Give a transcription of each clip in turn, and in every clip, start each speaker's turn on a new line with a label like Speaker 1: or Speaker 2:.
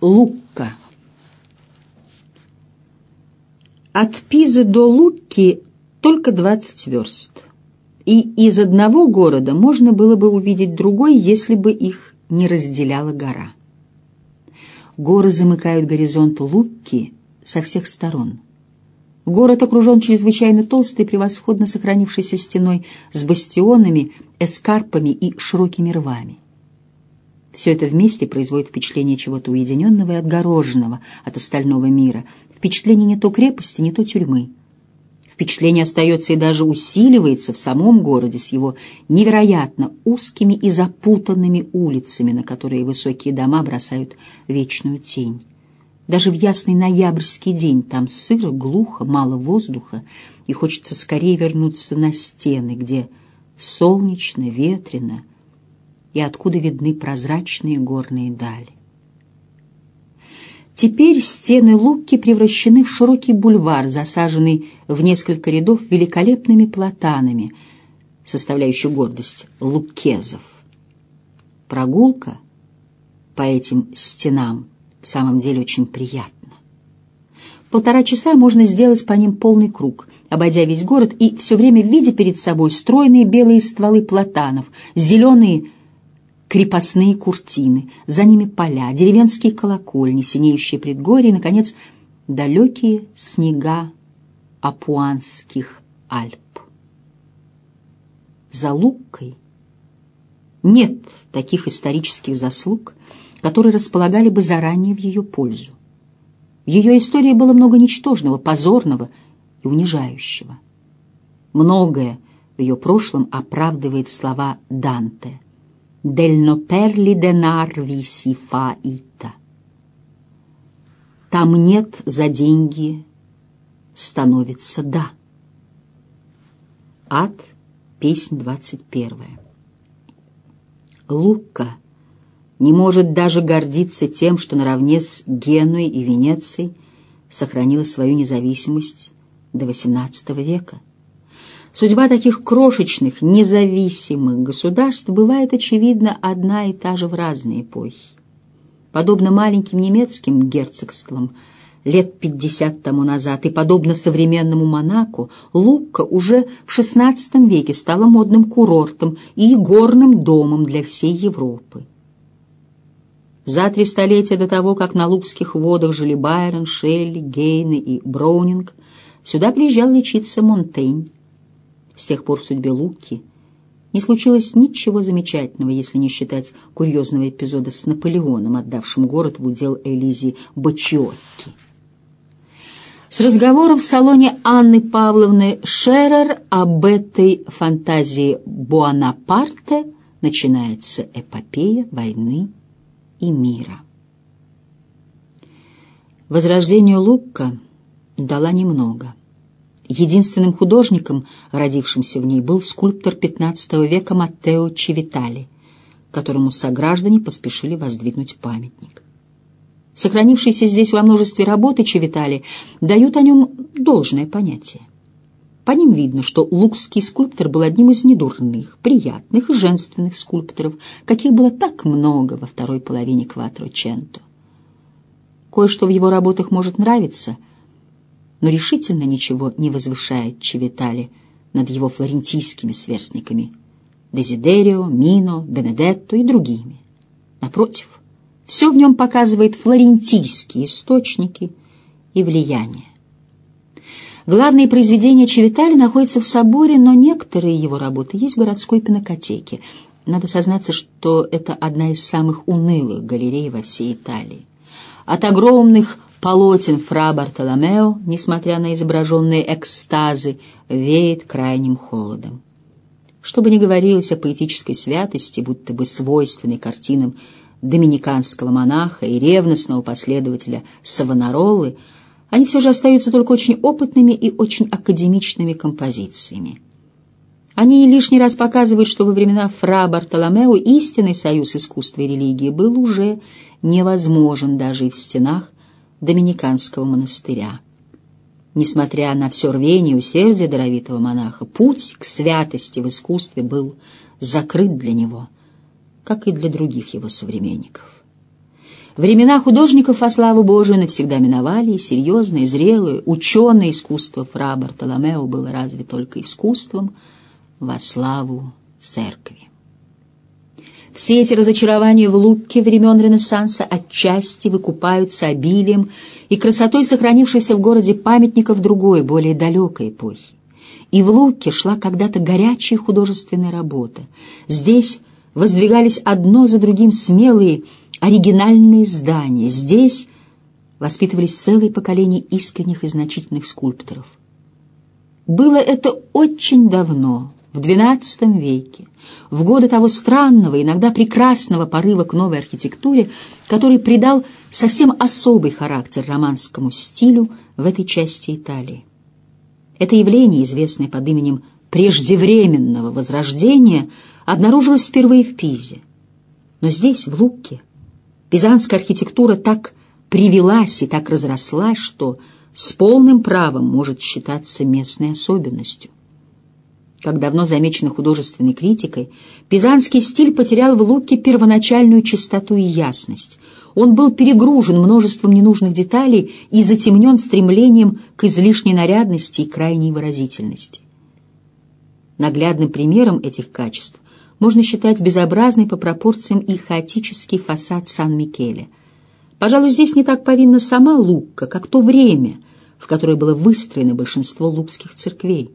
Speaker 1: Лукка. От Пизы до Лукки только 20 верст. И из одного города можно было бы увидеть другой, если бы их не разделяла гора. Горы замыкают горизонт Лукки со всех сторон. Город окружен чрезвычайно толстой, превосходно сохранившейся стеной с бастионами, эскарпами и широкими рвами. Все это вместе производит впечатление чего-то уединенного и отгороженного от остального мира, впечатление не то крепости, не то тюрьмы. Впечатление остается и даже усиливается в самом городе с его невероятно узкими и запутанными улицами, на которые высокие дома бросают вечную тень. Даже в ясный ноябрьский день там сыро, глухо, мало воздуха, и хочется скорее вернуться на стены, где солнечно, ветрено, и откуда видны прозрачные горные дали. Теперь стены Лукки превращены в широкий бульвар, засаженный в несколько рядов великолепными платанами, составляющий гордость луккезов. Прогулка по этим стенам в самом деле очень приятна. Полтора часа можно сделать по ним полный круг, обойдя весь город и все время видя перед собой стройные белые стволы платанов, зеленые крепостные куртины, за ними поля, деревенские колокольни, синеющие предгорья и, наконец, далекие снега Апуанских Альп. За Луккой нет таких исторических заслуг, которые располагали бы заранее в ее пользу. В ее истории было много ничтожного, позорного и унижающего. Многое в ее прошлом оправдывает слова Данте — del noperli denar visi faita. Там нет за деньги становится да. Ад, песнь двадцать первая. Лука не может даже гордиться тем, что наравне с Генуей и Венецией сохранила свою независимость до XVIII века. Судьба таких крошечных, независимых государств бывает, очевидно, одна и та же в разные эпохи. Подобно маленьким немецким герцогствам лет пятьдесят тому назад и подобно современному Монако, Лукка уже в XVI веке стала модным курортом и горным домом для всей Европы. За три столетия до того, как на Лукских водах жили Байрон, Шелли, Гейне и Броунинг, сюда приезжал лечиться Монтень. С тех пор в судьбе Луки не случилось ничего замечательного, если не считать курьезного эпизода с Наполеоном, отдавшим город в удел Элизи Бачиотки. С разговором в салоне Анны Павловны Шерер об этой фантазии Буанапарте начинается эпопея войны и мира. Возрождению Лукка дала немного – Единственным художником, родившимся в ней, был скульптор XV века Маттео Чевитали, которому сограждане поспешили воздвигнуть памятник. Сохранившиеся здесь во множестве работы Чевитали дают о нем должное понятие. По ним видно, что лукский скульптор был одним из недурных, приятных и женственных скульпторов, каких было так много во второй половине Кватроченто. Кое-что в его работах может нравиться — но решительно ничего не возвышает Чевитали над его флорентийскими сверстниками Дезидерио, Мино, Бенедетто и другими. Напротив, все в нем показывает флорентийские источники и влияние. Главные произведения Чевитали находятся в соборе, но некоторые его работы есть в городской пинокотеке. Надо сознаться, что это одна из самых унылых галерей во всей Италии. От огромных полотен фра Бартоломео, несмотря на изображенные экстазы, веет крайним холодом. Что бы ни говорилось о поэтической святости, будто бы свойственной картинам доминиканского монаха и ревностного последователя Савонаролы, они все же остаются только очень опытными и очень академичными композициями. Они лишний раз показывают, что во времена фра Бартоломео истинный союз искусства и религии был уже невозможен даже и в стенах доминиканского монастыря. Несмотря на все рвение и усердие даровитого монаха, путь к святости в искусстве был закрыт для него, как и для других его современников. Времена художников, во славу Божию, навсегда миновали, и серьезное, зрелое, ученое искусство фра Бартоломео было разве только искусством во славу церкви. Все эти разочарования в Лукке времен Ренессанса отчасти выкупаются обилием и красотой сохранившейся в городе памятников другой, более далекой эпохи. И в Лукке шла когда-то горячая художественная работа. Здесь воздвигались одно за другим смелые, оригинальные здания. Здесь воспитывались целые поколения искренних и значительных скульпторов. Было это очень давно, в XII веке, в годы того странного, иногда прекрасного порыва к новой архитектуре, который придал совсем особый характер романскому стилю в этой части Италии. Это явление, известное под именем преждевременного возрождения, обнаружилось впервые в Пизе. Но здесь, в Лукке, пизанская архитектура так привелась и так разрослась, что с полным правом может считаться местной особенностью. Как давно замечено художественной критикой, пизанский стиль потерял в Луке первоначальную чистоту и ясность. Он был перегружен множеством ненужных деталей и затемнен стремлением к излишней нарядности и крайней выразительности. Наглядным примером этих качеств можно считать безобразный по пропорциям и хаотический фасад Сан-Микеле. Пожалуй, здесь не так повинна сама Лукка, как то время, в которое было выстроено большинство лукских церквей.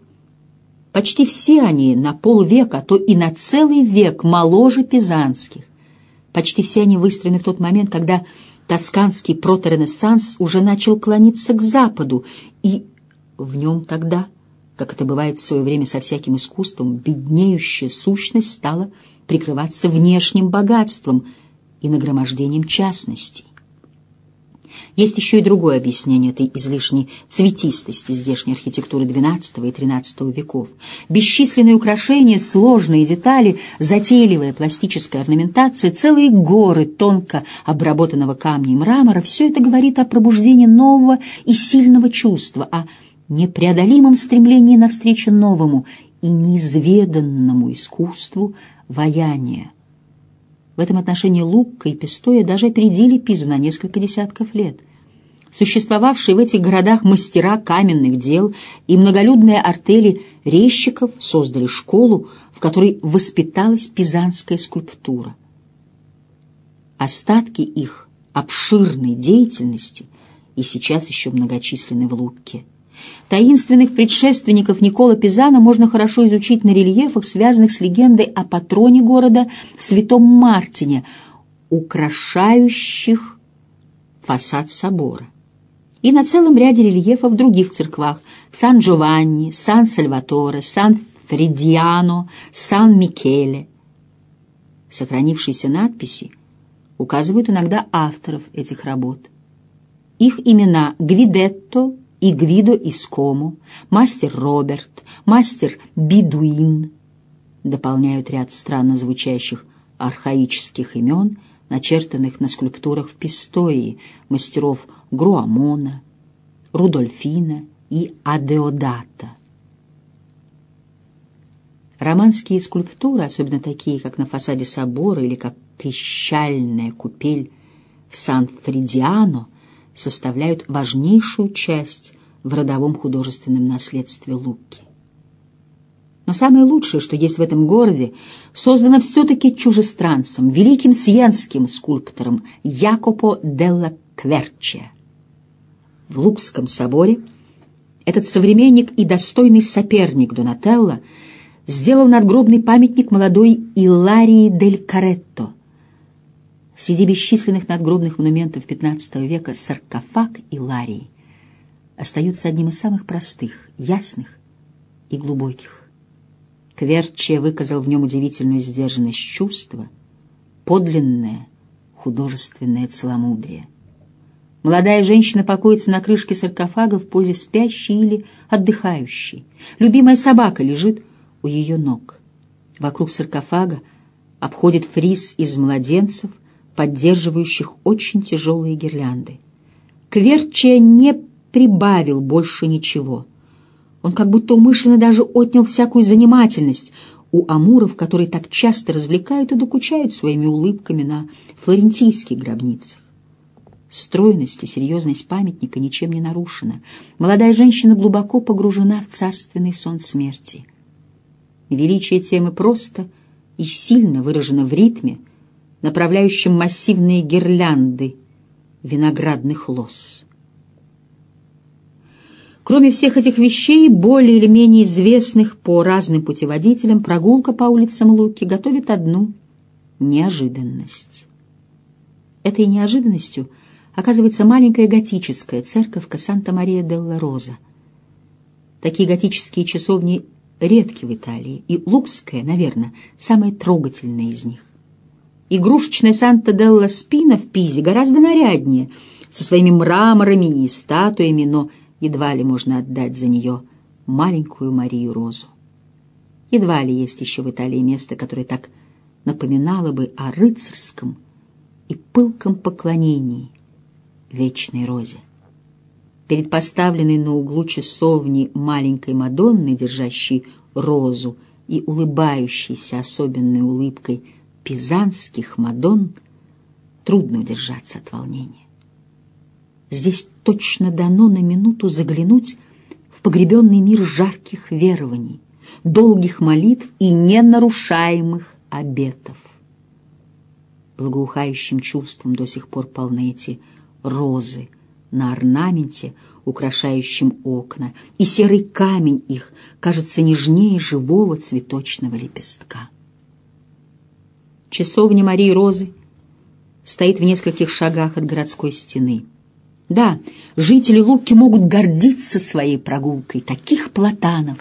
Speaker 1: Почти все они на полвека, а то и на целый век моложе пизанских. Почти все они выстроены в тот момент, когда тосканский проторенессанс уже начал клониться к западу, и в нем тогда, как это бывает в свое время со всяким искусством, беднеющая сущность стала прикрываться внешним богатством и нагромождением частностей. Есть еще и другое объяснение этой излишней цветистости здешней архитектуры XII и XIII веков. Бесчисленные украшения, сложные детали, затейливая пластическая орнаментация, целые горы тонко обработанного камня и мрамора — все это говорит о пробуждении нового и сильного чувства, о непреодолимом стремлении навстречу новому и неизведанному искусству ваяния. В этом отношении Лукка и Пистоя даже опередили Пизу на несколько десятков лет. Существовавшие в этих городах мастера каменных дел и многолюдные артели резчиков создали школу, в которой воспиталась пизанская скульптура. Остатки их обширной деятельности и сейчас еще многочисленны в Лукке. Таинственных предшественников Никола Пизана можно хорошо изучить на рельефах, связанных с легендой о патроне города Святом Мартине, украшающих фасад собора. И на целом ряде рельефов в других церквах Сан-Джованни, Сан-Сальваторе, Сан-Фридиано, Сан-Микеле. Сохранившиеся надписи указывают иногда авторов этих работ. Их имена Гвидетто, и Гвидо Искому, мастер Роберт, мастер Бидуин дополняют ряд странно звучащих архаических имен, начертанных на скульптурах в Пистоии, мастеров Груамона, Рудольфина и Адеодата. Романские скульптуры, особенно такие, как на фасаде собора или как пищальная купель в Сан-Фридиано, составляют важнейшую часть в родовом художественном наследстве Луки. Но самое лучшее, что есть в этом городе, создано все-таки чужестранцем, великим сиенским скульптором Якопо делла Кверче. В Лукском соборе этот современник и достойный соперник Донателло сделал надгробный памятник молодой Иларии дель Каретто, Среди бесчисленных надгробных монументов XV века саркофаг Иларии остается одним из самых простых, ясных и глубоких. Кверче выказал в нем удивительную сдержанность чувства, подлинное художественное целомудрие. Молодая женщина покоится на крышке саркофага в позе спящей или отдыхающей. Любимая собака лежит у ее ног. Вокруг саркофага обходит фриз из младенцев — поддерживающих очень тяжелые гирлянды. Кверчия не прибавил больше ничего. Он как будто умышленно даже отнял всякую занимательность у амуров, которые так часто развлекают и докучают своими улыбками на флорентийских гробницах. Стройность и серьезность памятника ничем не нарушена. Молодая женщина глубоко погружена в царственный сон смерти. Величие темы просто и сильно выражено в ритме, направляющем массивные гирлянды виноградных лоз. Кроме всех этих вещей, более или менее известных по разным путеводителям, прогулка по улицам Луки готовит одну неожиданность. Этой неожиданностью оказывается маленькая готическая церковка Санта-Мария-делла-Роза. Такие готические часовни редки в Италии, и Лукская, наверное, самая трогательная из них. Игрушечная Санта-делла-Спина в Пизе гораздо наряднее, со своими мраморами и статуями, но едва ли можно отдать за нее маленькую Марию Розу. Едва ли есть еще в Италии место, которое так напоминало бы о рыцарском и пылком поклонении вечной розе. Перед поставленной на углу часовни маленькой Мадонны, держащей розу и улыбающейся особенной улыбкой пизанских Мадонн, трудно удержаться от волнения. Здесь точно дано на минуту заглянуть в погребенный мир жарких верований, долгих молитв и ненарушаемых обетов. Благоухающим чувством до сих пор полны эти розы на орнаменте, украшающем окна, и серый камень их кажется нежнее живого цветочного лепестка. Часовня Марии Розы стоит в нескольких шагах от городской стены. Да, жители Луки могут гордиться своей прогулкой. Таких платанов,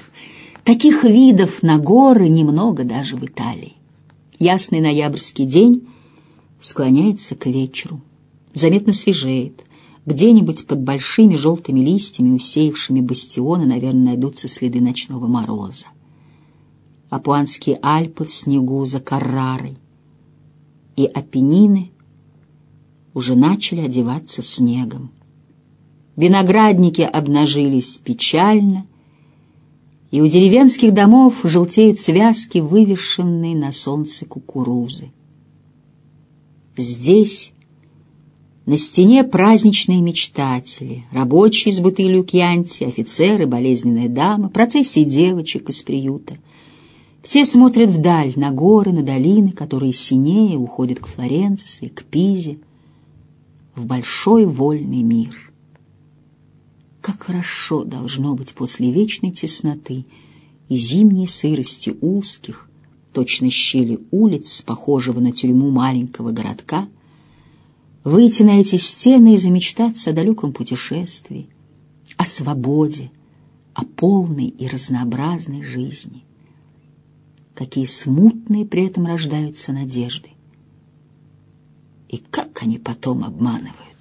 Speaker 1: таких видов на горы немного даже в Италии. Ясный ноябрьский день склоняется к вечеру. Заметно свежеет. Где-нибудь под большими желтыми листьями, усеявшими бастионы, наверное, найдутся следы ночного мороза. Апуанские Альпы в снегу за Каррарой и Апеннины уже начали одеваться снегом. Виноградники обнажились печально, и у деревенских домов желтеют связки, вывешенные на солнце кукурузы. Здесь, на стене праздничные мечтатели, рабочие с бутылью кьянти, офицеры, болезненная дама, процессии девочек из приюта. Все смотрят вдаль, на горы, на долины, которые синее уходят к Флоренции, к Пизе, в большой вольный мир. Как хорошо должно быть после вечной тесноты и зимней сырости узких, точно щели улиц, похожего на тюрьму маленького городка, выйти на эти стены и замечтаться о далеком путешествии, о свободе, о полной и разнообразной жизни. Какие смутные при этом рождаются надежды. И как они потом обманывают.